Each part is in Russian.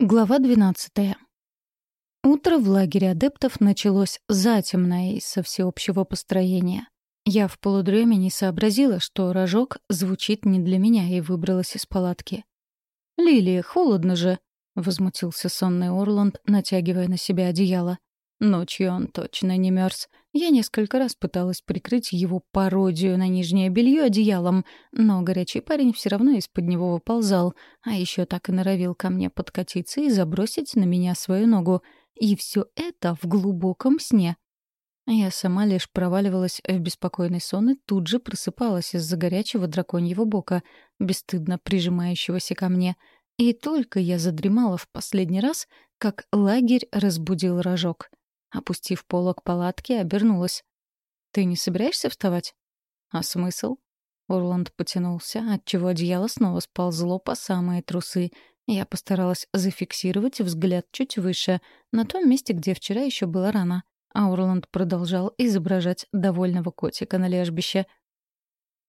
Глава 12. Утро в лагере адептов началось затемно и со всеобщего построения. Я в полудреме не сообразила, что рожок звучит не для меня, и выбралась из палатки. «Лилия, холодно же!» — возмутился сонный Орланд, натягивая на себя одеяло. Ночью он точно не мерз. Я несколько раз пыталась прикрыть его пародию на нижнее белье одеялом, но горячий парень все равно из-под него выползал, а еще так и норовил ко мне подкатиться и забросить на меня свою ногу. И все это в глубоком сне. Я сама лишь проваливалась в беспокойный сон и тут же просыпалась из-за горячего драконьего бока, бесстыдно прижимающегося ко мне. И только я задремала в последний раз, как лагерь разбудил рожок — Опустив полок палатки, обернулась. «Ты не собираешься вставать?» «А смысл?» Орланд потянулся, отчего одеяло снова сползло по самые трусы. Я постаралась зафиксировать взгляд чуть выше, на том месте, где вчера еще было рано. А Орланд продолжал изображать довольного котика на лежбище.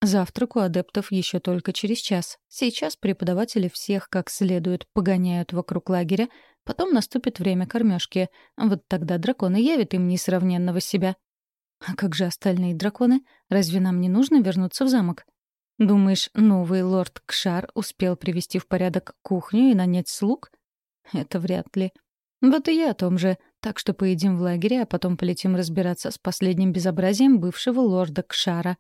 Завтрак у адептов еще только через час. Сейчас преподаватели всех как следует погоняют вокруг лагеря, Потом наступит время кормежки. Вот тогда драконы явят им несравненного себя. А как же остальные драконы? Разве нам не нужно вернуться в замок? Думаешь, новый лорд Кшар успел привести в порядок кухню и нанять слуг? Это вряд ли. Вот и я о том же. Так что поедим в лагере, а потом полетим разбираться с последним безобразием бывшего лорда Кшара.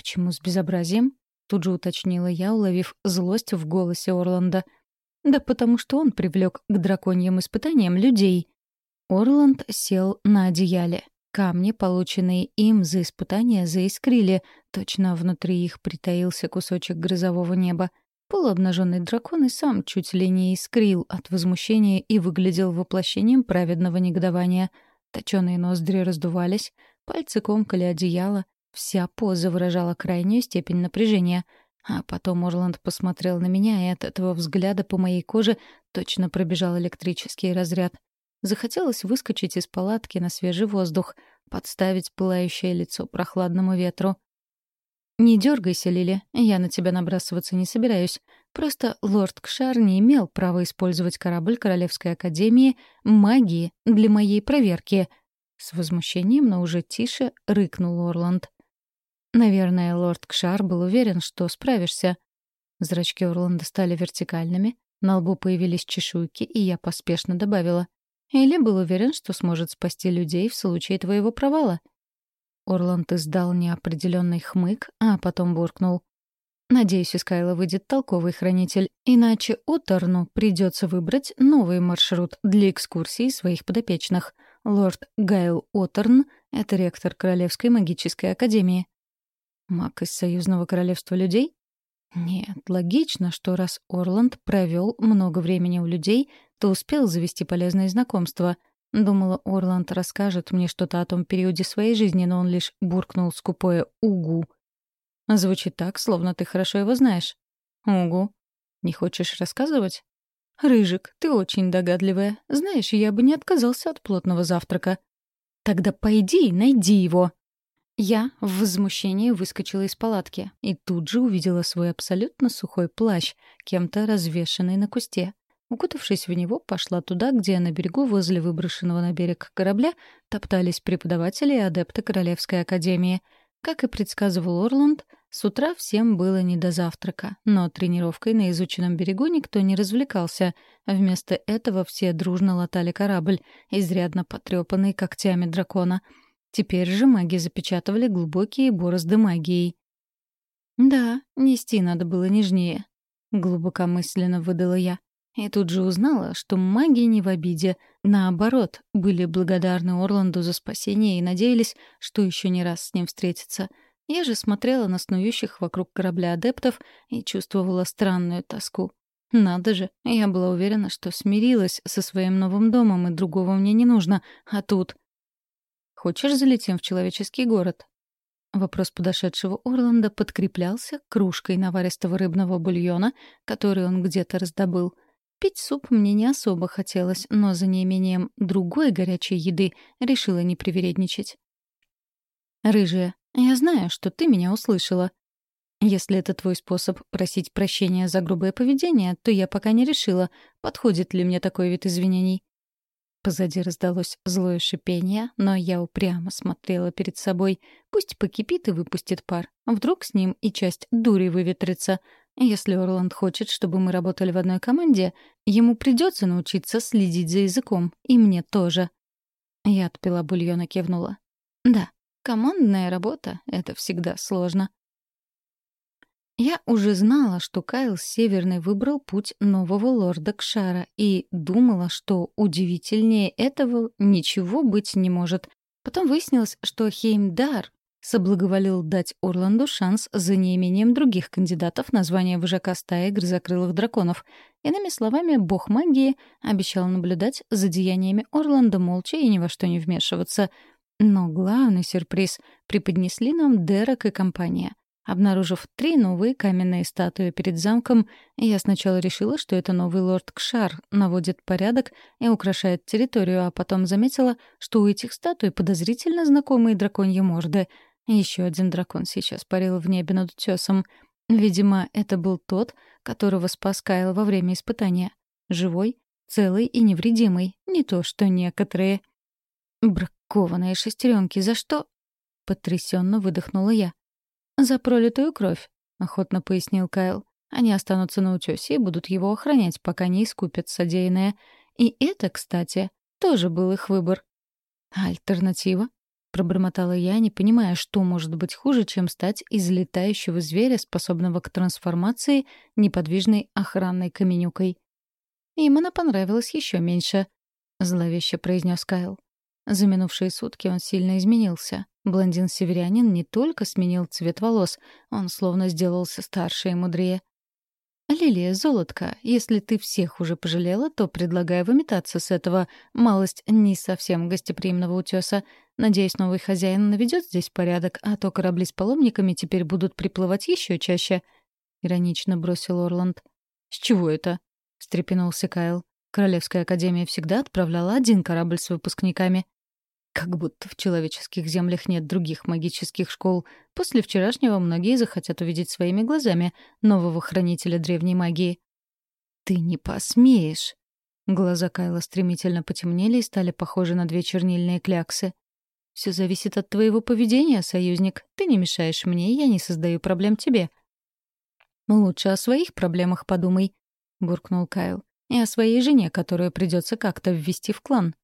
Почему с безобразием? Тут же уточнила я, уловив злость в голосе Орланда — да потому что он привлек к драконьим испытаниям людей. Орланд сел на одеяле. Камни, полученные им за испытания, заискрили. Точно внутри их притаился кусочек грозового неба. Полуобнаженный дракон и сам чуть ли не искрил от возмущения и выглядел воплощением праведного негодования. Точёные ноздри раздувались, пальцы комкали одеяло. Вся поза выражала крайнюю степень напряжения — а потом Орланд посмотрел на меня, и от этого взгляда по моей коже точно пробежал электрический разряд. Захотелось выскочить из палатки на свежий воздух, подставить пылающее лицо прохладному ветру. «Не дергайся, Лили, я на тебя набрасываться не собираюсь. Просто лорд Кшар не имел права использовать корабль Королевской Академии магии для моей проверки». С возмущением, но уже тише, рыкнул Орланд. Наверное, лорд Кшар был уверен, что справишься. Зрачки Орланда стали вертикальными, на лбу появились чешуйки, и я поспешно добавила. Или был уверен, что сможет спасти людей в случае твоего провала. Орланд издал неопределенный хмык, а потом буркнул. Надеюсь, из Кайла выйдет толковый хранитель, иначе Оторну придется выбрать новый маршрут для экскурсии своих подопечных. Лорд Гайл Оторн — это ректор Королевской магической академии. Маг из Союзного Королевства людей? Нет, логично, что раз Орланд провел много времени у людей, то успел завести полезные знакомства. Думала, Орланд расскажет мне что-то о том периоде своей жизни, но он лишь буркнул скупое «угу». Звучит так, словно ты хорошо его знаешь. «Угу. Не хочешь рассказывать?» «Рыжик, ты очень догадливая. Знаешь, я бы не отказался от плотного завтрака». «Тогда пойди и найди его», я в возмущении выскочила из палатки и тут же увидела свой абсолютно сухой плащ, кем-то развешанный на кусте. Укутавшись в него, пошла туда, где на берегу возле выброшенного на берег корабля топтались преподаватели и адепты Королевской академии. Как и предсказывал Орланд, с утра всем было не до завтрака, но тренировкой на изученном берегу никто не развлекался. Вместо этого все дружно латали корабль, изрядно потрепанный когтями дракона — Теперь же маги запечатывали глубокие борозды магией. «Да, нести надо было нежнее», — глубокомысленно выдала я. И тут же узнала, что маги не в обиде. Наоборот, были благодарны Орланду за спасение и надеялись, что еще не раз с ним встретятся. Я же смотрела на снующих вокруг корабля адептов и чувствовала странную тоску. Надо же, я была уверена, что смирилась со своим новым домом, и другого мне не нужно. А тут Хочешь, залетим в человеческий город?» Вопрос подошедшего Орланда подкреплялся кружкой наваристого рыбного бульона, который он где-то раздобыл. Пить суп мне не особо хотелось, но за неимением другой горячей еды решила не привередничать. «Рыжая, я знаю, что ты меня услышала». Если это твой способ просить прощения за грубое поведение, то я пока не решила, подходит ли мне такой вид извинений. Позади раздалось злое шипение, но я упрямо смотрела перед собой. Пусть покипит и выпустит пар. Вдруг с ним и часть дури выветрится. Если Орланд хочет, чтобы мы работали в одной команде, ему придется научиться следить за языком. И мне тоже. Я отпила бульон и кивнула. Да, командная работа — это всегда сложно. Я уже знала, что Кайл Северный выбрал путь нового лорда Кшара и думала, что удивительнее этого ничего быть не может. Потом выяснилось, что Хеймдар соблаговолил дать Орланду шанс за неимением других кандидатов на звание вожака стаи грызокрылых драконов. Иными словами, бог магии обещал наблюдать за деяниями Орланда молча и ни во что не вмешиваться. Но главный сюрприз преподнесли нам Дерек и компания. Обнаружив три новые каменные статуи перед замком, я сначала решила, что это новый лорд Кшар наводит порядок и украшает территорию, а потом заметила, что у этих статуй подозрительно знакомые драконьи морды. Еще один дракон сейчас парил в небе над утесом. Видимо, это был тот, которого спас Кайл во время испытания. Живой, целый и невредимый, не то что некоторые. «Бракованные шестеренки, за что?» — потрясенно выдохнула я. «За пролитую кровь», — охотно пояснил Кайл. «Они останутся на утёсе и будут его охранять, пока не искупят содеянное. И это, кстати, тоже был их выбор». «Альтернатива?» — пробормотала я, не понимая, что может быть хуже, чем стать из летающего зверя, способного к трансформации, неподвижной охранной каменюкой. «Им она понравилась еще меньше», — зловеще произнес Кайл. За минувшие сутки он сильно изменился. Блондин-северянин не только сменил цвет волос, он словно сделался старше и мудрее. «Лилия, золотка, если ты всех уже пожалела, то предлагаю выметаться с этого, малость не совсем гостеприимного утеса. Надеюсь, новый хозяин наведет здесь порядок, а то корабли с паломниками теперь будут приплывать еще чаще», — иронично бросил Орланд. «С чего это?» — встрепенулся Кайл. «Королевская академия всегда отправляла один корабль с выпускниками». Как будто в человеческих землях нет других магических школ. После вчерашнего многие захотят увидеть своими глазами нового хранителя древней магии. «Ты не посмеешь!» Глаза Кайла стремительно потемнели и стали похожи на две чернильные кляксы. «Все зависит от твоего поведения, союзник. Ты не мешаешь мне, я не создаю проблем тебе». «Лучше о своих проблемах подумай», — буркнул Кайл. «И о своей жене, которую придется как-то ввести в клан».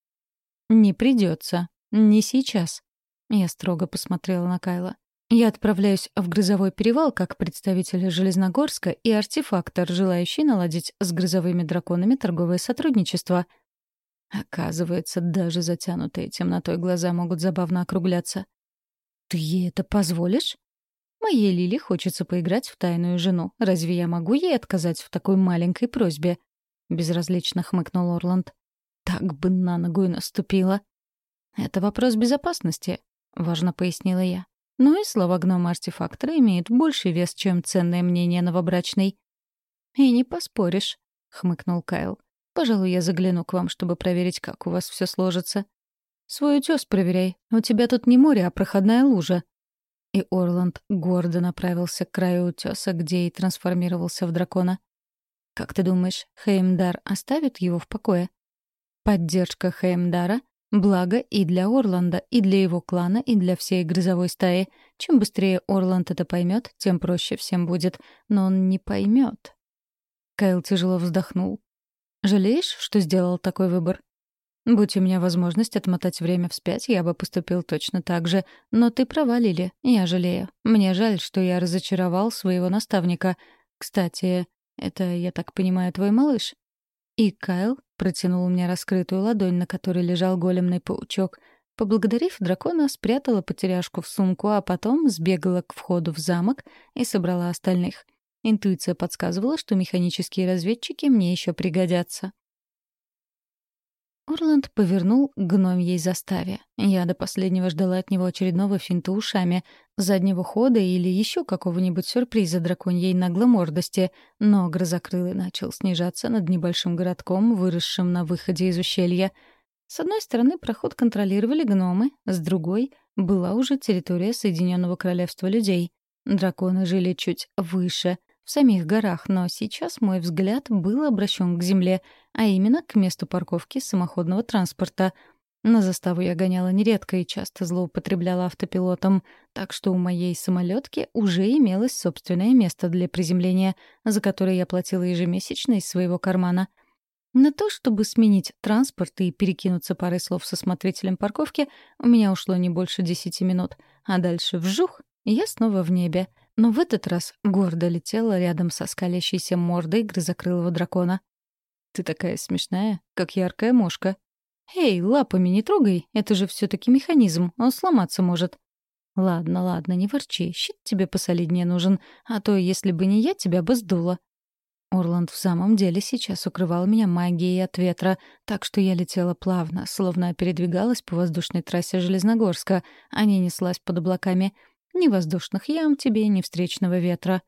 «Не придется», «Не сейчас». Я строго посмотрела на Кайла. «Я отправляюсь в Грызовой перевал как представитель Железногорска и артефактор, желающий наладить с грызовыми драконами торговое сотрудничество». Оказывается, даже затянутые темнотой глаза могут забавно округляться. «Ты ей это позволишь?» «Моей Лили хочется поиграть в тайную жену. Разве я могу ей отказать в такой маленькой просьбе?» Безразлично хмыкнул Орланд. «Так бы на ногу и наступила». «Это вопрос безопасности», — важно пояснила я. Ну и слова гнома-артефактора имеют больший вес, чем ценное мнение новобрачной. «И не поспоришь», — хмыкнул Кайл. «Пожалуй, я загляну к вам, чтобы проверить, как у вас все сложится». «Свой утес проверяй. У тебя тут не море, а проходная лужа». И Орланд гордо направился к краю утеса, где и трансформировался в дракона. «Как ты думаешь, Хеймдар оставит его в покое?» Поддержка Хеймдара Благо и для Орланда, и для его клана, и для всей грызовой стаи. Чем быстрее Орланд это поймет, тем проще всем будет. Но он не поймет. Кайл тяжело вздохнул. «Жалеешь, что сделал такой выбор?» «Будь у меня возможность отмотать время вспять, я бы поступил точно так же. Но ты права, Лили, я жалею. Мне жаль, что я разочаровал своего наставника. Кстати, это, я так понимаю, твой малыш?» И Кайл протянул мне раскрытую ладонь, на которой лежал големный паучок. Поблагодарив дракона, спрятала потеряшку в сумку, а потом сбегала к входу в замок и собрала остальных. Интуиция подсказывала, что механические разведчики мне еще пригодятся. Орланд повернул к гномьей заставе. Я до последнего ждала от него очередного финта ушами, заднего хода или еще какого-нибудь сюрприза драконьей нагломордости, но грозокрылый начал снижаться над небольшим городком, выросшим на выходе из ущелья. С одной стороны проход контролировали гномы, с другой — была уже территория Соединенного Королевства людей. Драконы жили чуть выше, в самих горах, но сейчас мой взгляд был обращен к земле, а именно к месту парковки самоходного транспорта. На заставу я гоняла нередко и часто злоупотребляла автопилотом, так что у моей самолетки уже имелось собственное место для приземления, за которое я платила ежемесячно из своего кармана. На то, чтобы сменить транспорт и перекинуться парой слов со смотрителем парковки, у меня ушло не больше десяти минут, а дальше вжух, и я снова в небе — но в этот раз гордо летела рядом со скалящейся мордой грызокрылого дракона. «Ты такая смешная, как яркая мошка». «Эй, лапами не трогай, это же все таки механизм, он сломаться может». «Ладно, ладно, не ворчи, щит тебе посолиднее нужен, а то, если бы не я, тебя бы сдуло». Орланд в самом деле сейчас укрывал меня магией от ветра, так что я летела плавно, словно передвигалась по воздушной трассе Железногорска, а не неслась под облаками — ни воздушных ям тебе, ни встречного ветра.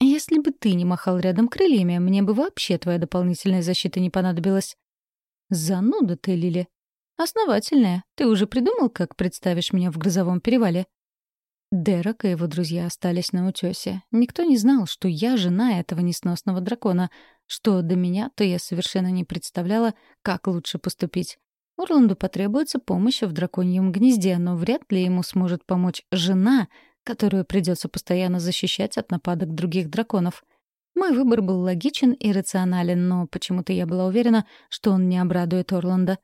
Если бы ты не махал рядом крыльями, мне бы вообще твоя дополнительная защита не понадобилась. Зануда ты, Лили. Основательная. Ты уже придумал, как представишь меня в грозовом перевале? Дерек и его друзья остались на утёсе. Никто не знал, что я жена этого несносного дракона. Что до меня, то я совершенно не представляла, как лучше поступить. Орланду потребуется помощь в драконьем гнезде, но вряд ли ему сможет помочь жена, которую придется постоянно защищать от нападок других драконов. Мой выбор был логичен и рационален, но почему-то я была уверена, что он не обрадует Орланда.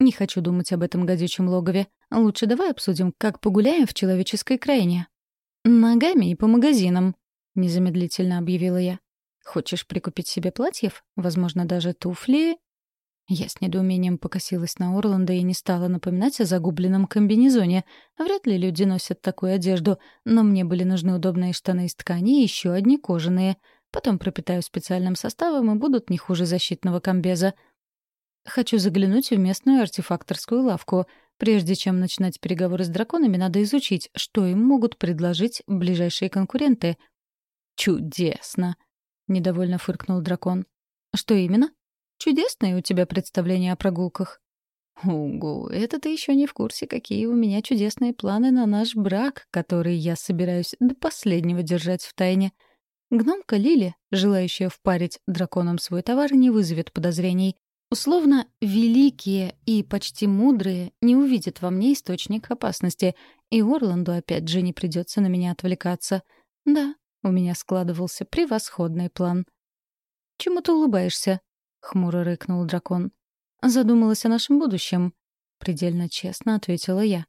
Не хочу думать об этом гадючем логове. Лучше давай обсудим, как погуляем в человеческой крайне. «Ногами и по магазинам», — незамедлительно объявила я. «Хочешь прикупить себе платьев? Возможно, даже туфли я с недоумением покосилась на Орланда и не стала напоминать о загубленном комбинезоне. Вряд ли люди носят такую одежду, но мне были нужны удобные штаны из ткани и еще одни кожаные. Потом пропитаю специальным составом и будут не хуже защитного комбеза. Хочу заглянуть в местную артефакторскую лавку. Прежде чем начинать переговоры с драконами, надо изучить, что им могут предложить ближайшие конкуренты. «Чудесно!» — недовольно фыркнул дракон. «Что именно?» Чудесное у тебя представление о прогулках. Угу, это ты еще не в курсе, какие у меня чудесные планы на наш брак, который я собираюсь до последнего держать в тайне. Гномка Лили, желающая впарить драконам свой товар, не вызовет подозрений. Условно, великие и почти мудрые не увидят во мне источник опасности, и Орланду опять же не придется на меня отвлекаться. Да, у меня складывался превосходный план. «Чему ты улыбаешься?» — хмуро рыкнул дракон. «Задумалась о нашем будущем», — предельно честно ответила я.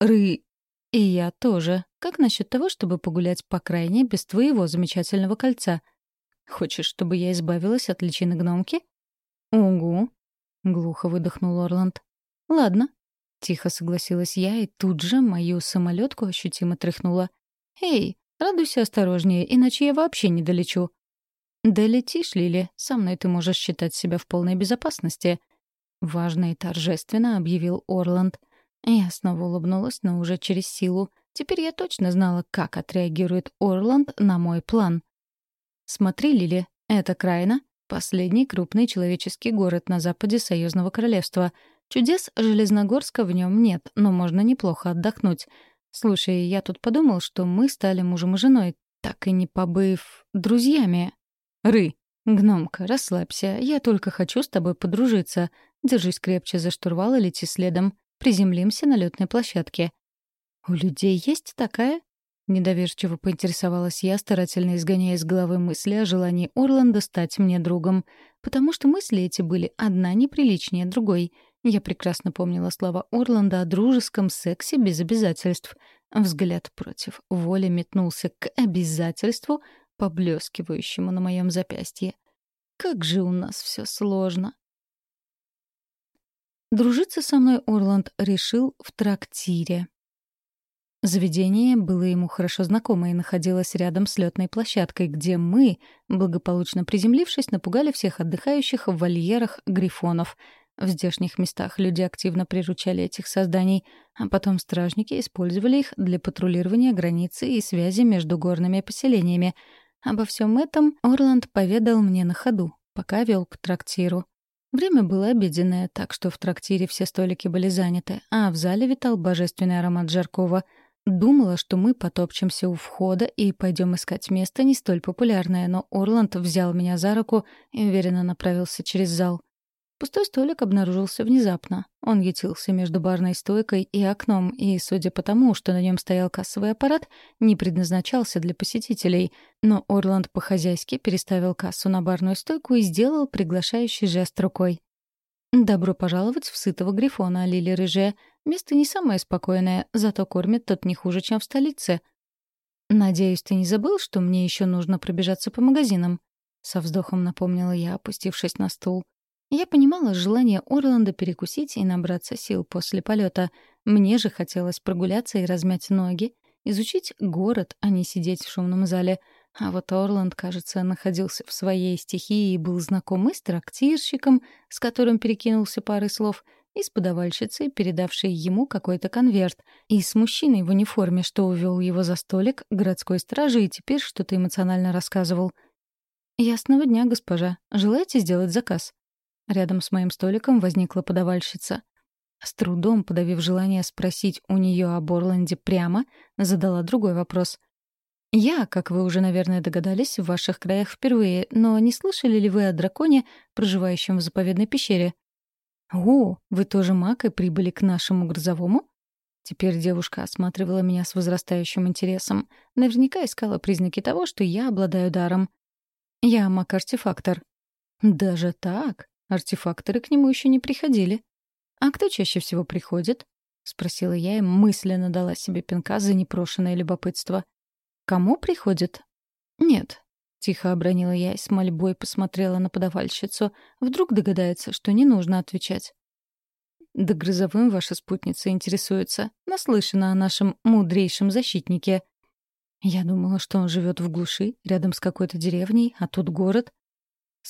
«Ры...» «И я тоже. Как насчет того, чтобы погулять по крайне без твоего замечательного кольца? Хочешь, чтобы я избавилась от личины гномки?» «Угу», — глухо выдохнул Орланд. «Ладно», — тихо согласилась я, и тут же мою самолетку ощутимо тряхнула. «Эй, радуйся осторожнее, иначе я вообще не долечу». «Да летишь, Лили, со мной ты можешь считать себя в полной безопасности», — важно и торжественно объявил Орланд. Я снова улыбнулась, но уже через силу. Теперь я точно знала, как отреагирует Орланд на мой план. «Смотри, Лили, это Крайна, последний крупный человеческий город на западе Союзного Королевства. Чудес Железногорска в нем нет, но можно неплохо отдохнуть. Слушай, я тут подумал, что мы стали мужем и женой, так и не побыв друзьями. «Ры, гномка, расслабься. Я только хочу с тобой подружиться. Держись крепче за штурвал и лети следом. Приземлимся на летной площадке». «У людей есть такая?» Недоверчиво поинтересовалась я, старательно изгоняя из головы мысли о желании Орланда стать мне другом. Потому что мысли эти были одна неприличнее другой. Я прекрасно помнила слова Орланда о дружеском сексе без обязательств. Взгляд против воли метнулся к обязательству, поблескивающему на моем запястье. Как же у нас все сложно. Дружиться со мной Орланд решил в трактире. Заведение было ему хорошо знакомо и находилось рядом с летной площадкой, где мы, благополучно приземлившись, напугали всех отдыхающих в вольерах грифонов. В здешних местах люди активно приручали этих созданий, а потом стражники использовали их для патрулирования границы и связи между горными поселениями, Обо всем этом Орланд поведал мне на ходу, пока вел к трактиру. Время было обеденное, так что в трактире все столики были заняты, а в зале витал божественный аромат жаркого. Думала, что мы потопчемся у входа и пойдем искать место не столь популярное, но Орланд взял меня за руку и уверенно направился через зал. Пустой столик обнаружился внезапно. Он ютился между барной стойкой и окном, и, судя по тому, что на нем стоял кассовый аппарат, не предназначался для посетителей. Но Орланд по-хозяйски переставил кассу на барную стойку и сделал приглашающий жест рукой. «Добро пожаловать в сытого грифона, Лили Рыжая. Место не самое спокойное, зато кормят тут не хуже, чем в столице. Надеюсь, ты не забыл, что мне еще нужно пробежаться по магазинам?» Со вздохом напомнила я, опустившись на стул. Я понимала желание Орланда перекусить и набраться сил после полета. Мне же хотелось прогуляться и размять ноги, изучить город, а не сидеть в шумном зале. А вот Орланд, кажется, находился в своей стихии и был знаком и с трактирщиком, с которым перекинулся парой слов, и с подавальщицей, передавшей ему какой-то конверт, и с мужчиной в униформе, что увел его за столик городской стражи и теперь что-то эмоционально рассказывал. «Ясного дня, госпожа. Желаете сделать заказ?» Рядом с моим столиком возникла подавальщица. С трудом, подавив желание спросить у нее об Орланде прямо, задала другой вопрос. «Я, как вы уже, наверное, догадались, в ваших краях впервые, но не слышали ли вы о драконе, проживающем в заповедной пещере?» «О, вы тоже маг и прибыли к нашему грозовому?» Теперь девушка осматривала меня с возрастающим интересом. Наверняка искала признаки того, что я обладаю даром. «Я маг-артефактор». «Даже так?» Артефакторы к нему еще не приходили. «А кто чаще всего приходит?» — спросила я и мысленно дала себе пинка за непрошенное любопытство. «Кому приходит?» «Нет», — тихо обронила я и с мольбой посмотрела на подавальщицу. Вдруг догадается, что не нужно отвечать. «Да грозовым ваша спутница интересуется. Наслышана о нашем мудрейшем защитнике». Я думала, что он живет в глуши, рядом с какой-то деревней, а тут город.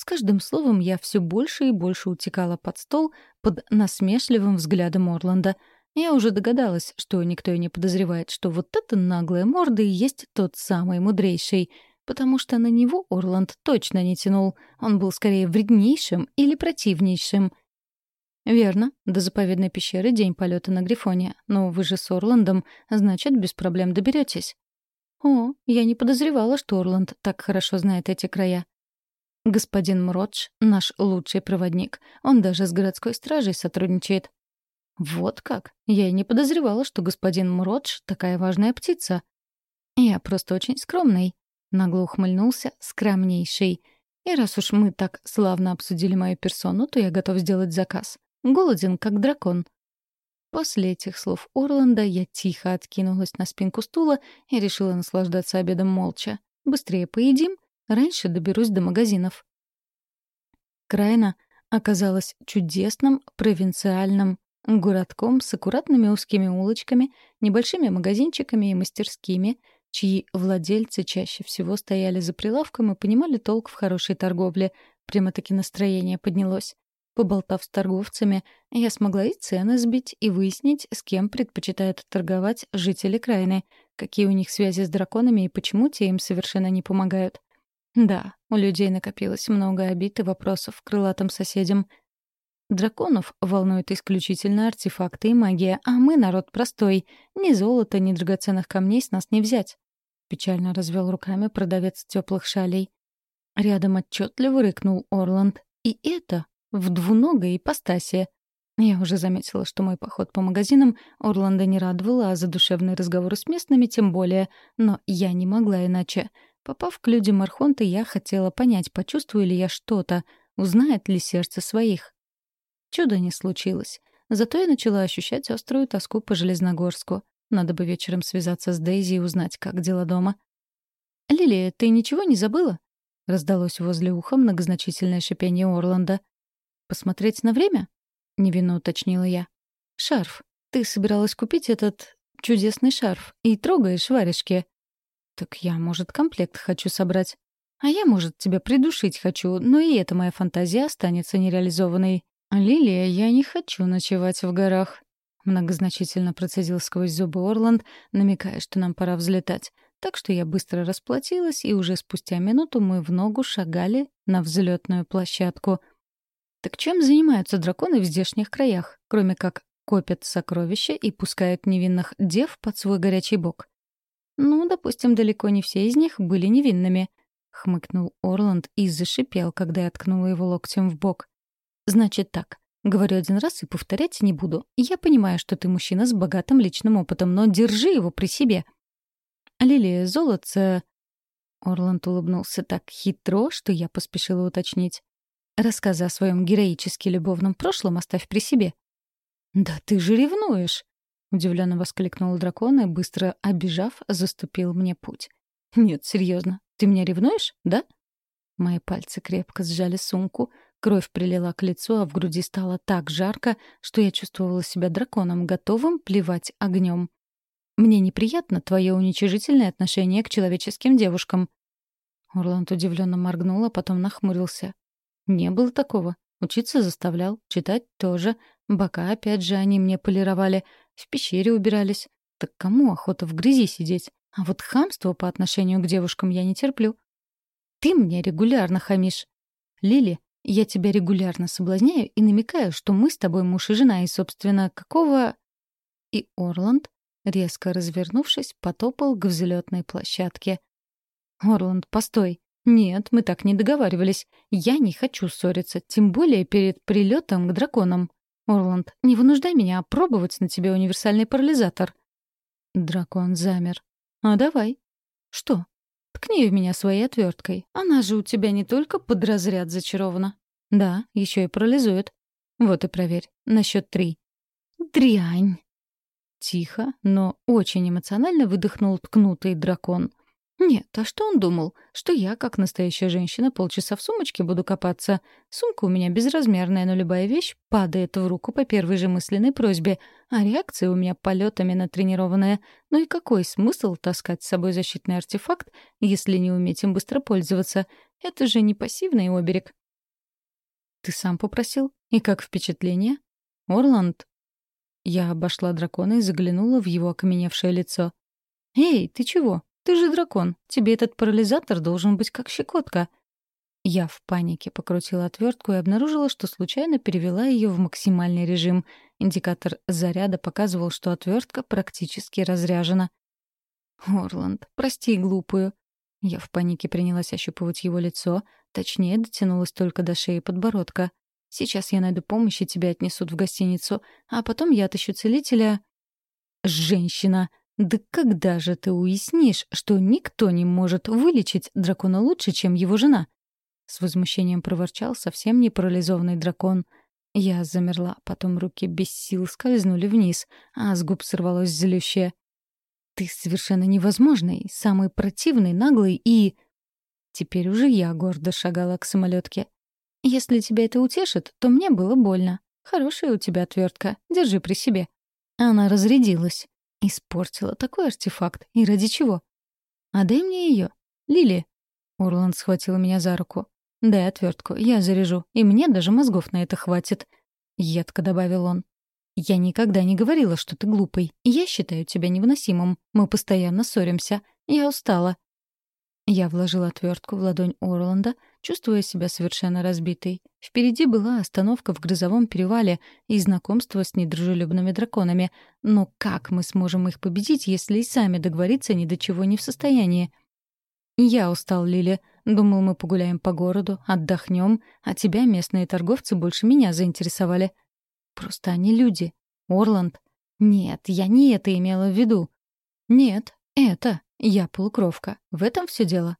С каждым словом я все больше и больше утекала под стол под насмешливым взглядом Орланда. Я уже догадалась, что никто и не подозревает, что вот эта наглая морда и есть тот самый мудрейший, потому что на него Орланд точно не тянул. Он был скорее вреднейшим или противнейшим. «Верно. До заповедной пещеры день полета на Грифоне. Но вы же с Орландом, значит, без проблем доберетесь. «О, я не подозревала, что Орланд так хорошо знает эти края. Господин Мродж — наш лучший проводник. Он даже с городской стражей сотрудничает. Вот как? Я и не подозревала, что господин Мродж — такая важная птица. Я просто очень скромный. Нагло ухмыльнулся, скромнейший. И раз уж мы так славно обсудили мою персону, то я готов сделать заказ. Голоден, как дракон. После этих слов Орланда я тихо откинулась на спинку стула и решила наслаждаться обедом молча. Быстрее поедим, Раньше доберусь до магазинов. Крайна оказалась чудесным провинциальным городком с аккуратными узкими улочками, небольшими магазинчиками и мастерскими, чьи владельцы чаще всего стояли за прилавком и понимали толк в хорошей торговле. Прямо-таки настроение поднялось. Поболтав с торговцами, я смогла и цены сбить, и выяснить, с кем предпочитают торговать жители Крайны, какие у них связи с драконами и почему те им совершенно не помогают. Да, у людей накопилось много обид и вопросов к крылатым соседям. Драконов волнуют исключительно артефакты и магия, а мы народ простой. Ни золота, ни драгоценных камней с нас не взять. Печально развел руками продавец теплых шалей. Рядом отчетливо рыкнул Орланд. И это в двуногой ипостаси. Я уже заметила, что мой поход по магазинам Орланда не радовал, а задушевные разговоры с местными тем более. Но я не могла иначе. Попав к людям Архонта, я хотела понять, почувствую ли я что-то, узнает ли сердце своих. Чудо не случилось. Зато я начала ощущать острую тоску по Железногорску. Надо бы вечером связаться с Дейзи и узнать, как дела дома. «Лилия, ты ничего не забыла?» — раздалось возле уха многозначительное шипение Орланда. «Посмотреть на время?» — невинно уточнила я. «Шарф. Ты собиралась купить этот чудесный шарф и трогаешь варежки. «Так я, может, комплект хочу собрать. А я, может, тебя придушить хочу, но и эта моя фантазия останется нереализованной. Лилия, я не хочу ночевать в горах». Многозначительно процедил сквозь зубы Орланд, намекая, что нам пора взлетать. Так что я быстро расплатилась, и уже спустя минуту мы в ногу шагали на взлетную площадку. Так чем занимаются драконы в здешних краях, кроме как копят сокровища и пускают невинных дев под свой горячий бок. Ну, допустим, далеко не все из них были невинными, хмыкнул Орланд и зашипел, когда я ткнула его локтем в бок. Значит так, говорю один раз и повторять не буду. Я понимаю, что ты мужчина с богатым личным опытом, но держи его при себе. Лилия золотце Орланд улыбнулся так хитро, что я поспешила уточнить. «Рассказы о своем героически любовном прошлом оставь при себе». «Да ты же ревнуешь!» — удивленно воскликнул дракон и, быстро обижав, заступил мне путь. «Нет, серьезно, ты меня ревнуешь, да?» Мои пальцы крепко сжали сумку, кровь прилила к лицу, а в груди стало так жарко, что я чувствовала себя драконом, готовым плевать огнем. Мне неприятно твое уничижительное отношение к человеческим девушкам». Орланд удивленно моргнул, а потом нахмурился. «Не было такого. Учиться заставлял, читать тоже. Бока, опять же, они мне полировали. В пещере убирались. Так кому охота в грязи сидеть? А вот хамство по отношению к девушкам я не терплю. Ты мне регулярно хамишь. Лили, я тебя регулярно соблазняю и намекаю, что мы с тобой муж и жена, и, собственно, какого...» И Орланд, резко развернувшись, потопал к взлетной площадке. «Орланд, постой. Нет, мы так не договаривались. Я не хочу ссориться, тем более перед прилетом к драконам. Орланд, не вынуждай меня опробовать на тебе универсальный парализатор». Дракон замер. «А давай». «Что?» «Ткни в меня своей отверткой. Она же у тебя не только под разряд зачарована. Да, еще и парализует. Вот и проверь. На счет три». «Дрянь!» Тихо, но очень эмоционально выдохнул ткнутый дракон. Нет, а что он думал? Что я, как настоящая женщина, полчаса в сумочке буду копаться? Сумка у меня безразмерная, но любая вещь падает в руку по первой же мысленной просьбе, а реакция у меня полетами натренированная. Ну и какой смысл таскать с собой защитный артефакт, если не уметь им быстро пользоваться? Это же не пассивный оберег. Ты сам попросил? И как впечатление? Орланд, я обошла дракона и заглянула в его окаменевшее лицо. «Эй, ты чего? Ты же дракон. Тебе этот парализатор должен быть как щекотка». Я в панике покрутила отвертку и обнаружила, что случайно перевела ее в максимальный режим. Индикатор заряда показывал, что отвертка практически разряжена. «Орланд, прости глупую». Я в панике принялась ощупывать его лицо, точнее, дотянулась только до шеи подбородка. Сейчас я найду помощь, и тебя отнесут в гостиницу, а потом я отыщу целителя...» «Женщина! Да когда же ты уяснишь, что никто не может вылечить дракона лучше, чем его жена?» С возмущением проворчал совсем не парализованный дракон. Я замерла, потом руки без сил скользнули вниз, а с губ сорвалось злющее. «Ты совершенно невозможный, самый противный, наглый и...» Теперь уже я гордо шагала к самолетке. Если тебя это утешит, то мне было больно. Хорошая у тебя отвертка. Держи при себе. Она разрядилась. Испортила такой артефакт. И ради чего? А дай мне ее. Лили. Орланд схватил меня за руку. «Дай отвертку, я заряжу, и мне даже мозгов на это хватит», — едко добавил он. «Я никогда не говорила, что ты глупый. Я считаю тебя невыносимым. Мы постоянно ссоримся. Я устала. Я вложила отвертку в ладонь Орланда, чувствуя себя совершенно разбитой. Впереди была остановка в грозовом перевале и знакомство с недружелюбными драконами. Но как мы сможем их победить, если и сами договориться ни до чего не в состоянии? Я устал, Лили. Думал, мы погуляем по городу, отдохнем, а тебя местные торговцы больше меня заинтересовали. Просто они люди. Орланд. Нет, я не это имела в виду. Нет, это. Я полукровка. В этом все дело.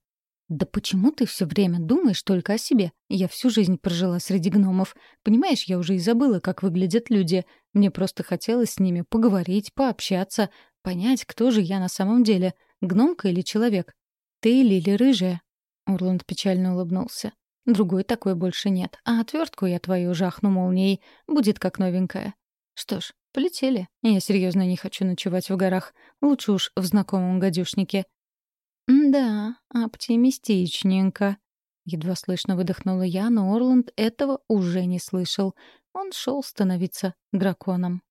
Да почему ты все время думаешь только о себе? Я всю жизнь прожила среди гномов. Понимаешь, я уже и забыла, как выглядят люди. Мне просто хотелось с ними поговорить, пообщаться, понять, кто же я на самом деле, гномка или человек. Ты Лили рыжая. Урланд печально улыбнулся. Другой такой больше нет. А отвертку я твою жахну молнией. Будет как новенькая. Что ж, полетели. Я серьезно не хочу ночевать в горах. Лучше уж в знакомом гадюшнике. «Да, оптимистичненько», — едва слышно выдохнула я, но Орланд этого уже не слышал. Он шел становиться драконом.